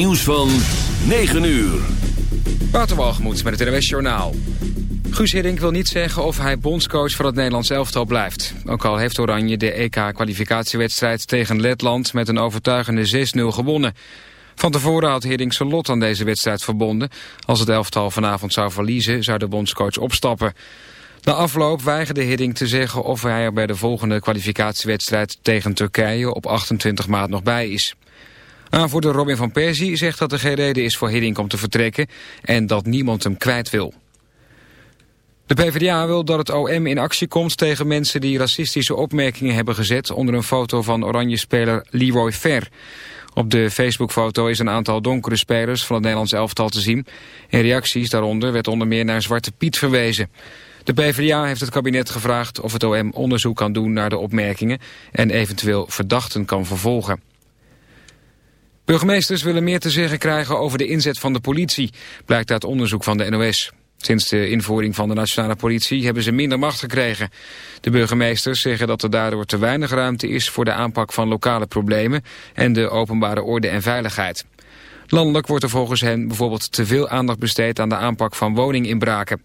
Nieuws van 9 uur. Waterwalgemoed met het NWS Journaal. Guus Hiddink wil niet zeggen of hij bondscoach van het Nederlands elftal blijft. Ook al heeft Oranje de EK-kwalificatiewedstrijd tegen Letland met een overtuigende 6-0 gewonnen. Van tevoren had Hiddink zijn lot aan deze wedstrijd verbonden. Als het elftal vanavond zou verliezen, zou de bondscoach opstappen. Na afloop weigerde Hiddink te zeggen of hij er bij de volgende kwalificatiewedstrijd tegen Turkije op 28 maart nog bij is. Aanvoerder Robin van Persie zegt dat er geen reden is voor Hiddink om te vertrekken en dat niemand hem kwijt wil. De PvdA wil dat het OM in actie komt tegen mensen die racistische opmerkingen hebben gezet onder een foto van oranje-speler Leroy Fer. Op de Facebookfoto is een aantal donkere spelers van het Nederlands elftal te zien. In reacties daaronder werd onder meer naar Zwarte Piet verwezen. De PvdA heeft het kabinet gevraagd of het OM onderzoek kan doen naar de opmerkingen en eventueel verdachten kan vervolgen. Burgemeesters willen meer te zeggen krijgen over de inzet van de politie, blijkt uit onderzoek van de NOS. Sinds de invoering van de nationale politie hebben ze minder macht gekregen. De burgemeesters zeggen dat er daardoor te weinig ruimte is voor de aanpak van lokale problemen en de openbare orde en veiligheid. Landelijk wordt er volgens hen bijvoorbeeld te veel aandacht besteed aan de aanpak van woninginbraken.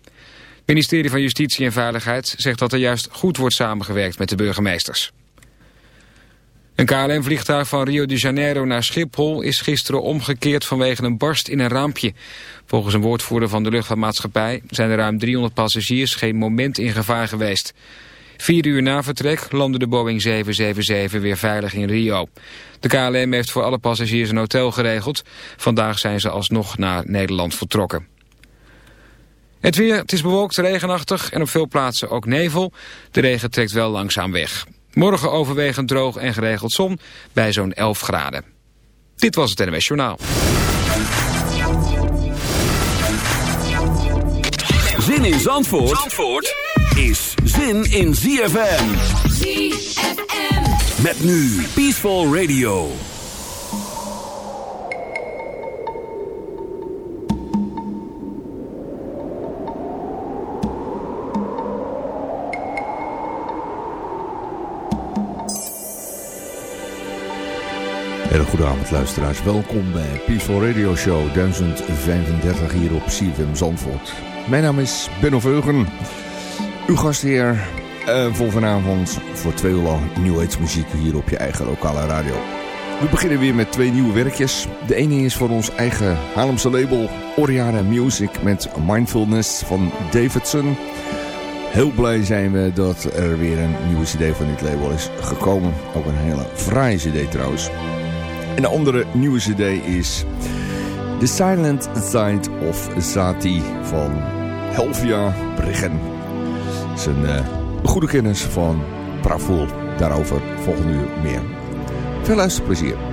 Het ministerie van Justitie en Veiligheid zegt dat er juist goed wordt samengewerkt met de burgemeesters. Een KLM-vliegtuig van Rio de Janeiro naar Schiphol is gisteren omgekeerd vanwege een barst in een raampje. Volgens een woordvoerder van de luchtvaartmaatschappij zijn er ruim 300 passagiers geen moment in gevaar geweest. Vier uur na vertrek landde de Boeing 777 weer veilig in Rio. De KLM heeft voor alle passagiers een hotel geregeld. Vandaag zijn ze alsnog naar Nederland vertrokken. Het weer, het is bewolkt, regenachtig en op veel plaatsen ook nevel. De regen trekt wel langzaam weg. Morgen overwegend droog en geregeld zon bij zo'n 11 graden. Dit was het NWS Journaal. Zin in Zandvoort, Zandvoort is zin in ZFM. ZFM. Met nu Peaceful Radio. Hele luisteraars. Welkom bij Peaceful Radio Show 1035 hier op CFM Zandvoort. Mijn naam is Benno Veugen. Uw gastheer uh, voor vanavond voor twee uur lang New muziek hier op je eigen lokale radio. We beginnen weer met twee nieuwe werkjes. De ene is voor ons eigen Haarlemse label Oriana Music met Mindfulness van Davidson. Heel blij zijn we dat er weer een nieuwe cd van dit label is gekomen. Ook een hele fraaie cd trouwens. En de andere nieuwe cd is The Silent Side of Zati van Helvia Briggen. Dat is een uh, goede kennis van Pravoel. Daarover volgende uur meer. Veel luisterplezier.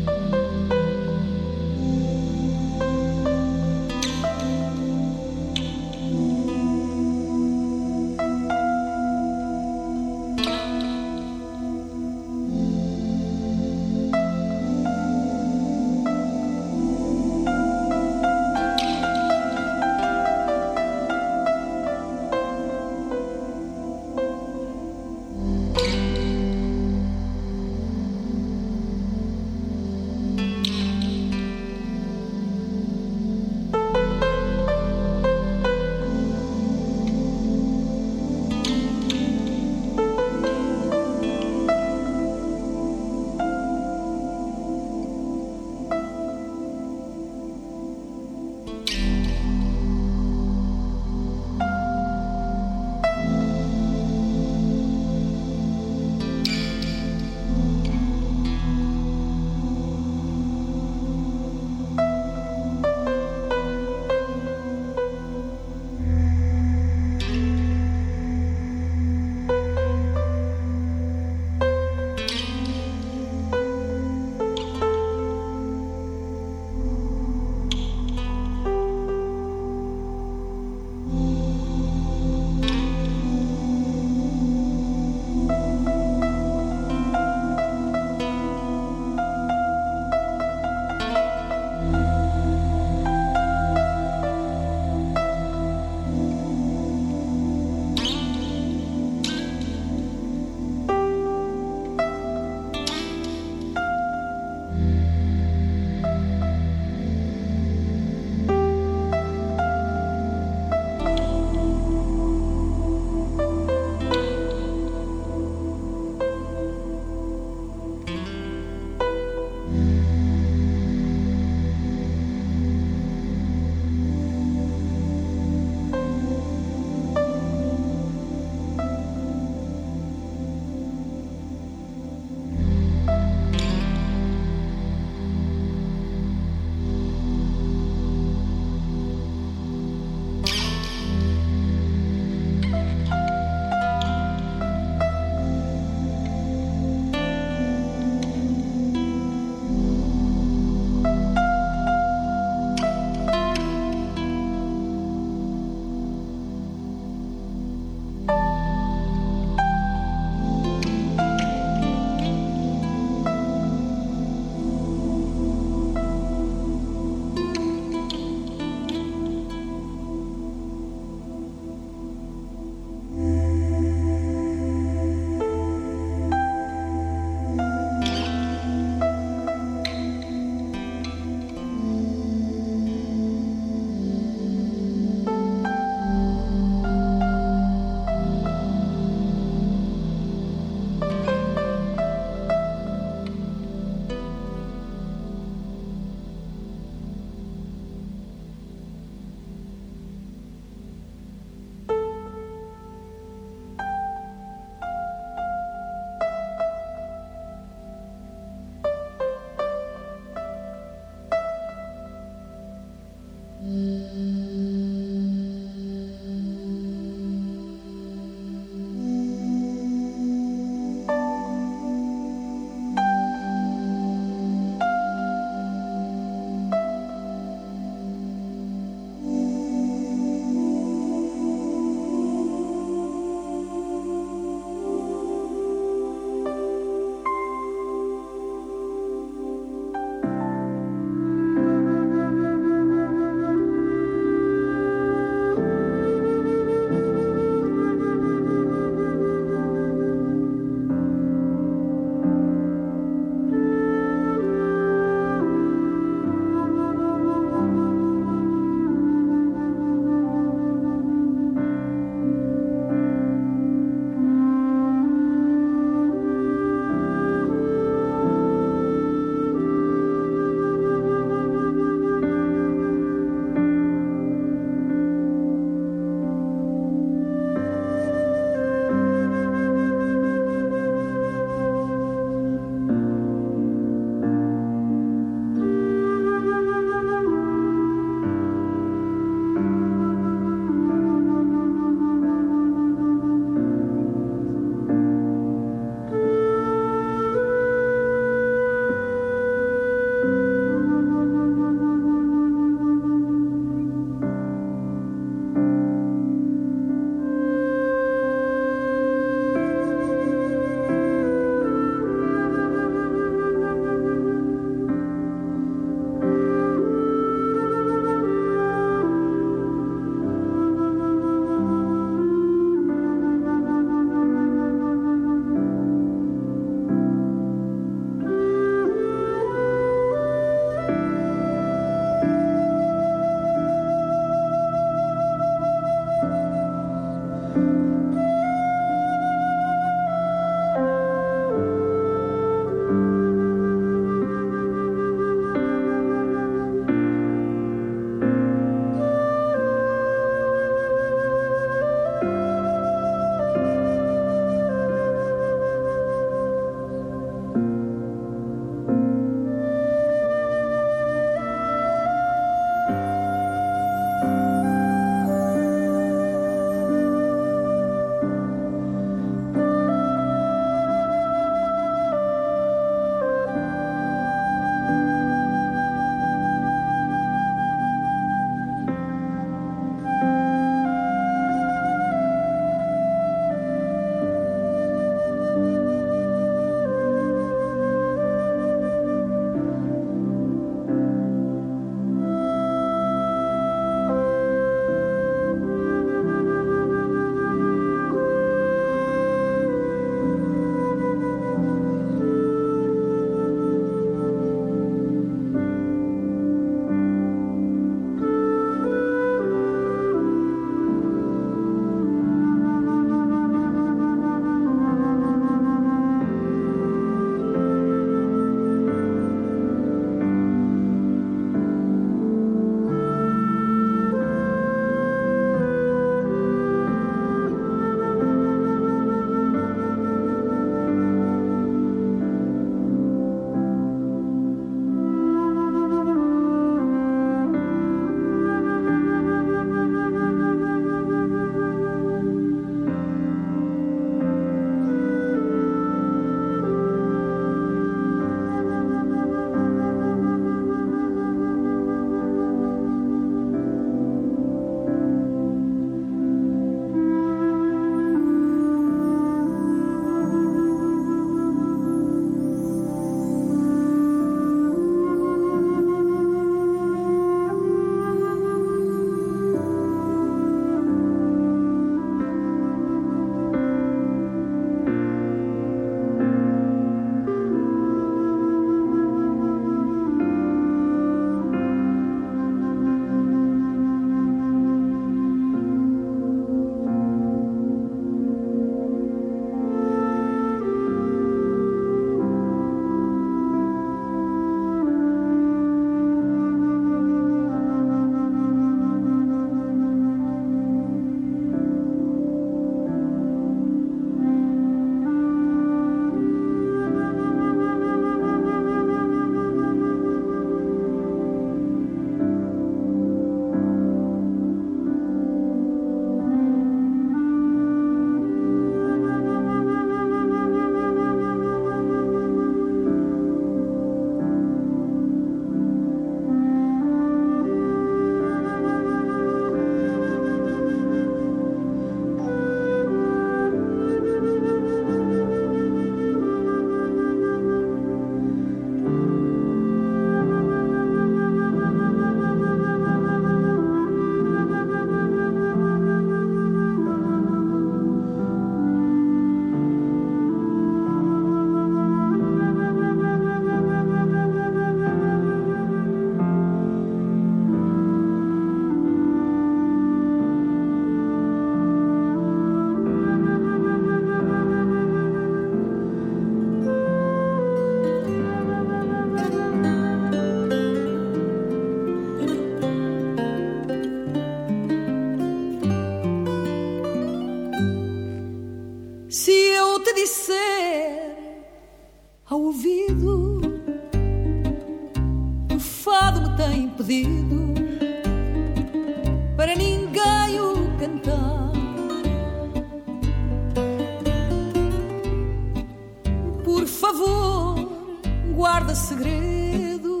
Segredo,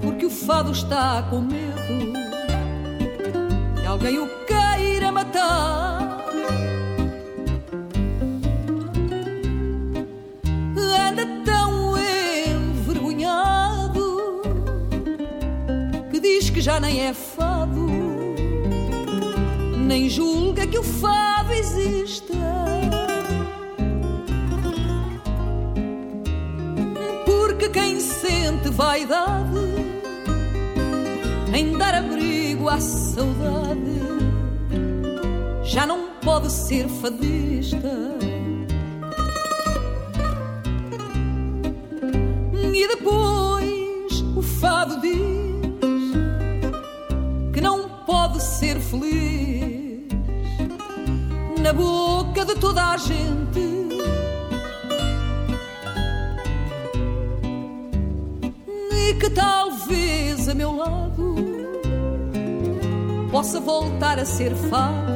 porque o fado está com medo que alguém o queira matar. Anda tão envergonhado que diz que já nem é fado, nem julga que o fado exista. Vaidade em dar abrigo à saudade já não pode ser fadista. E depois o fado diz que não pode ser feliz na boca de toda a gente. Possa voltar a ser fado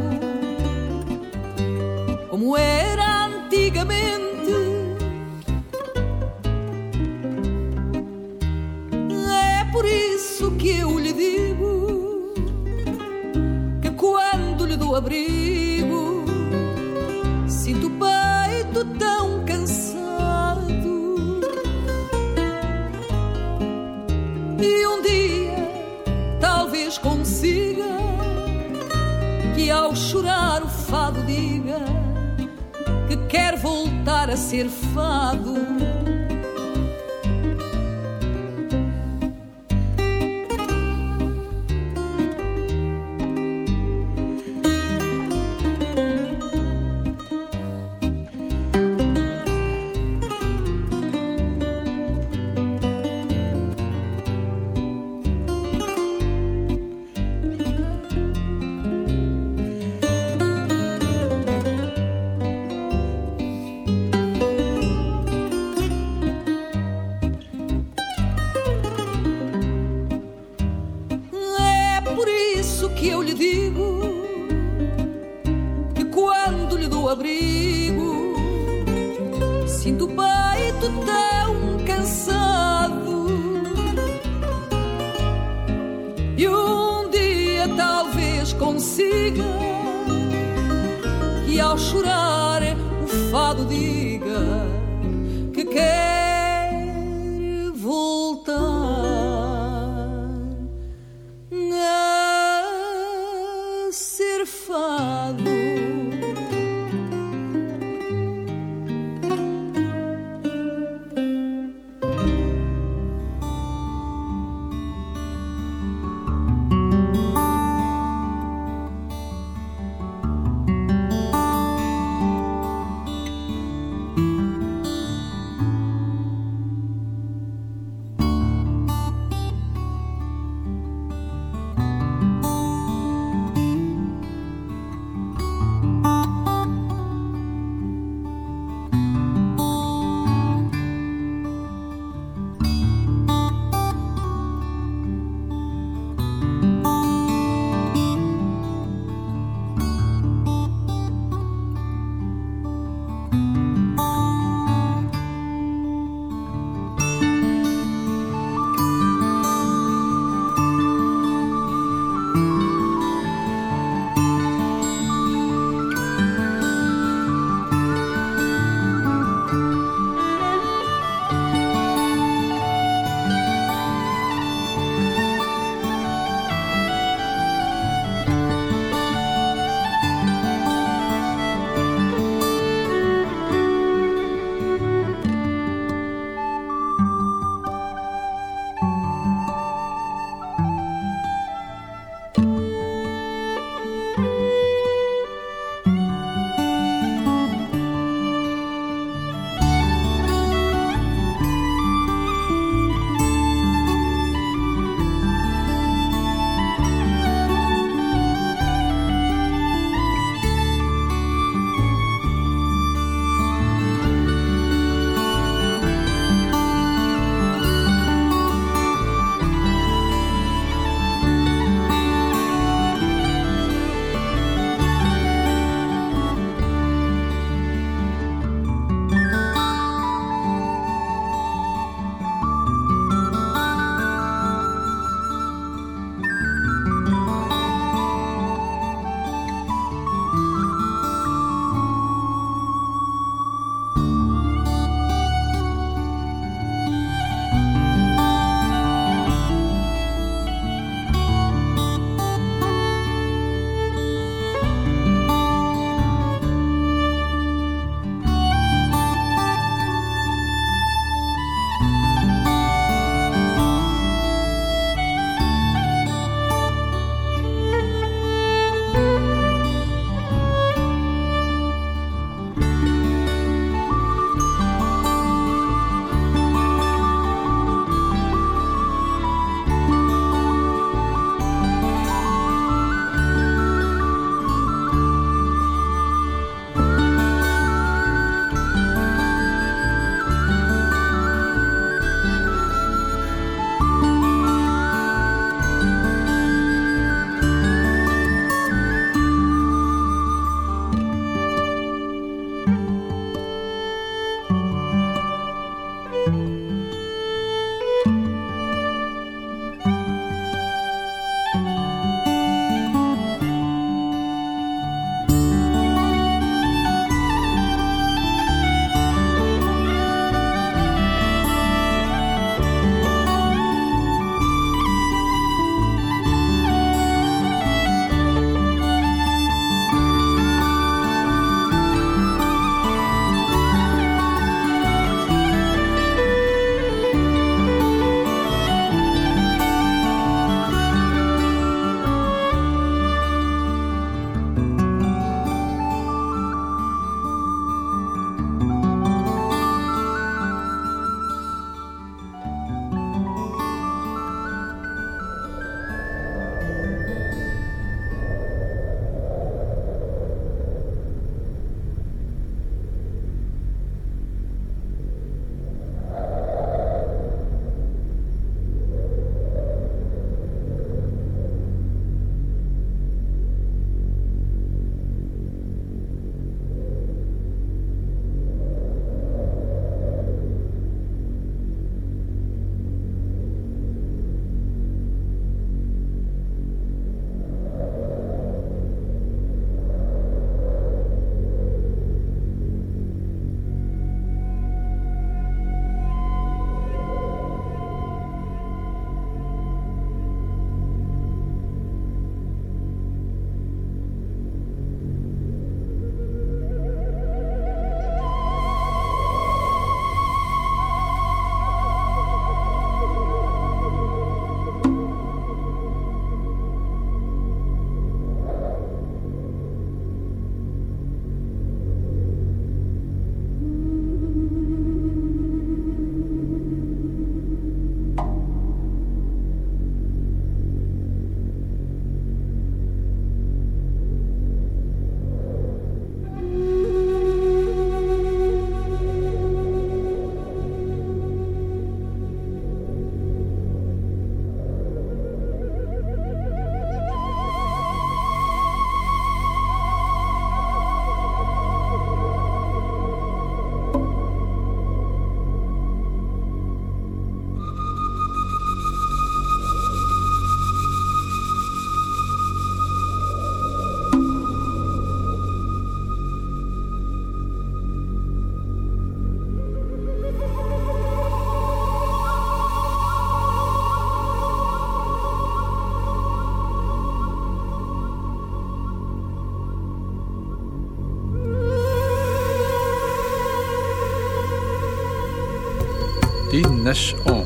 Nes on.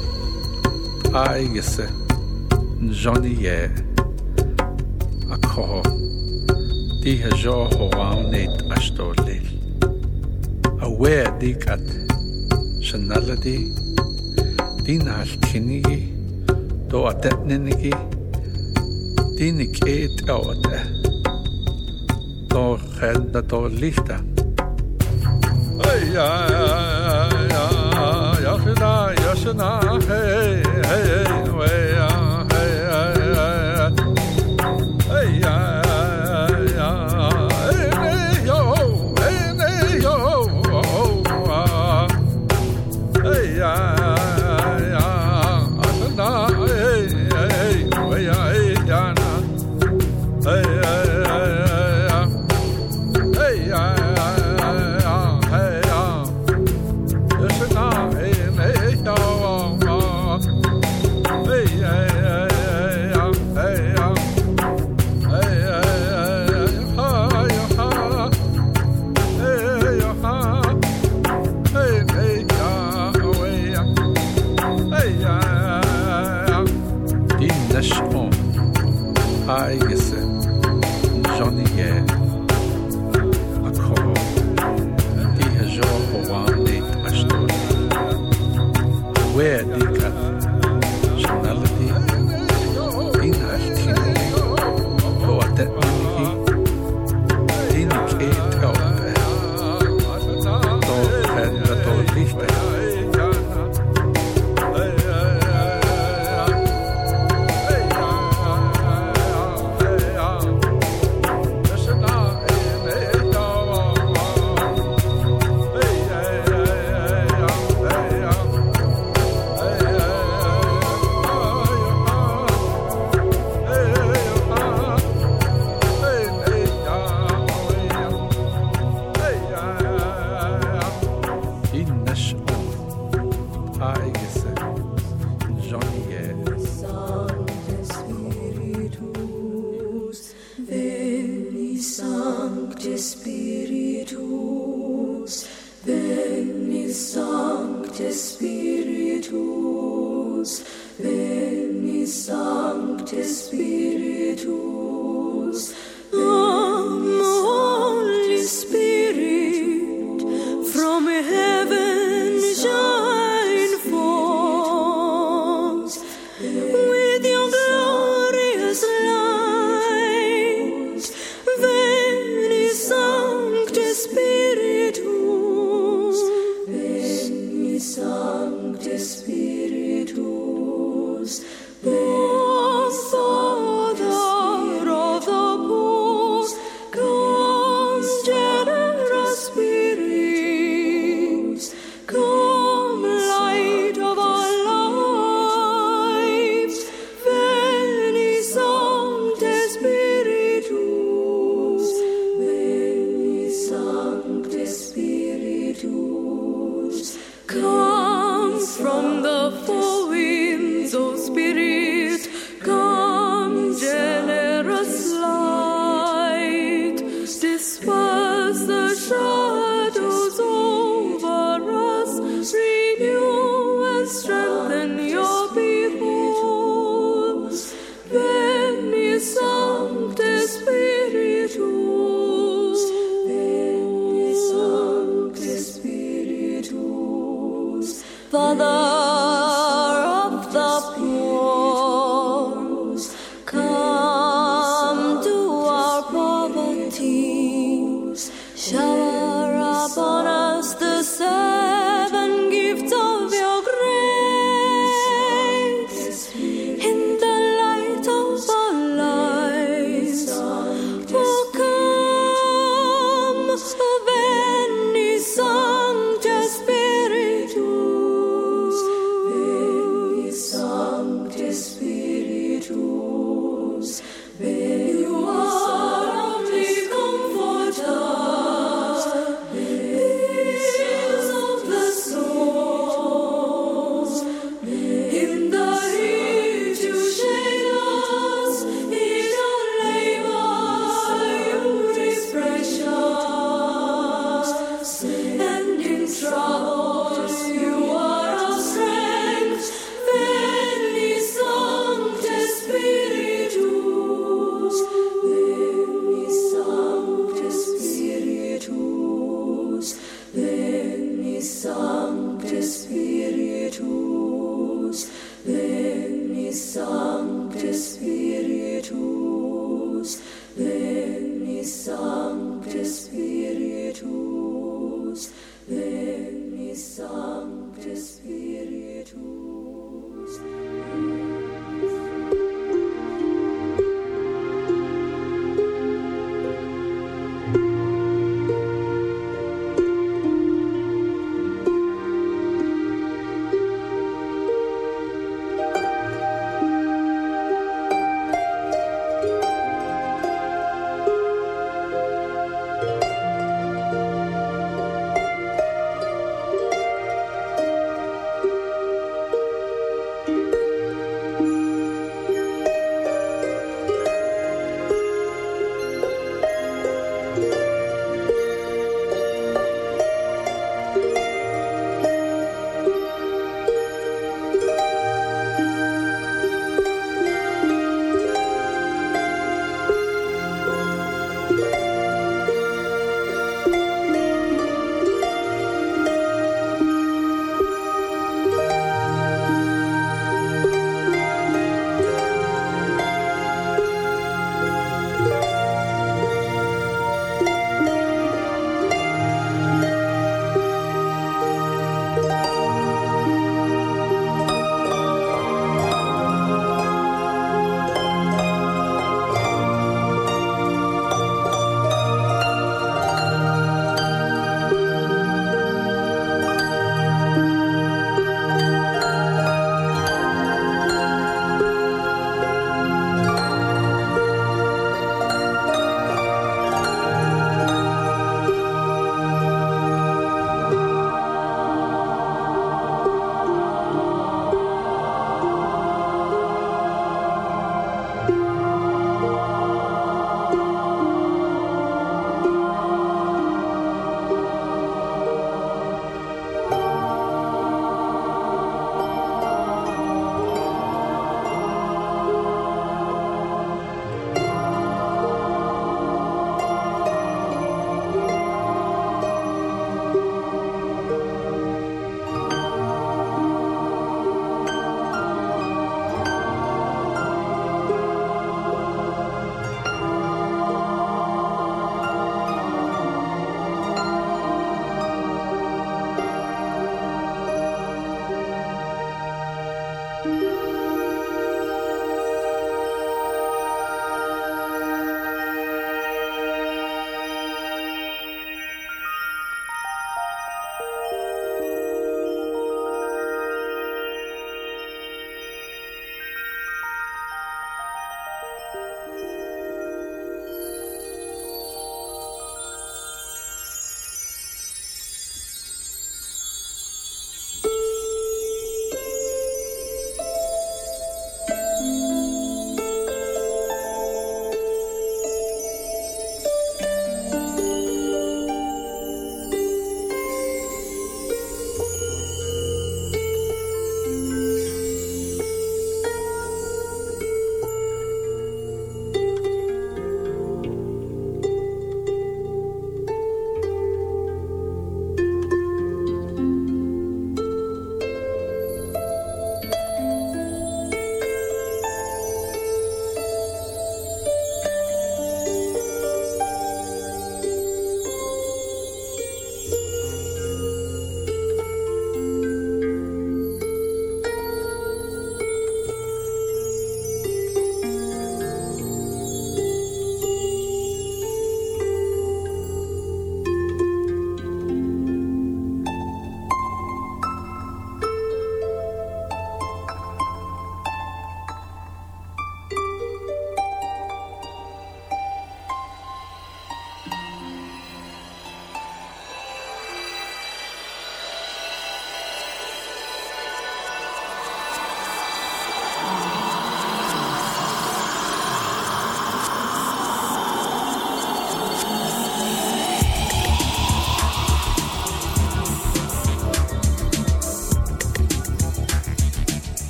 Aigese njoniye akoho. Di hajo hoam net ashto lil. Awe di kat. Shanaladi din halkinigi do atetninigi din iket awata do khadda do lichta ay ay ay Krishna, hey, hey, hey, hey.